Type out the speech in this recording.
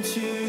into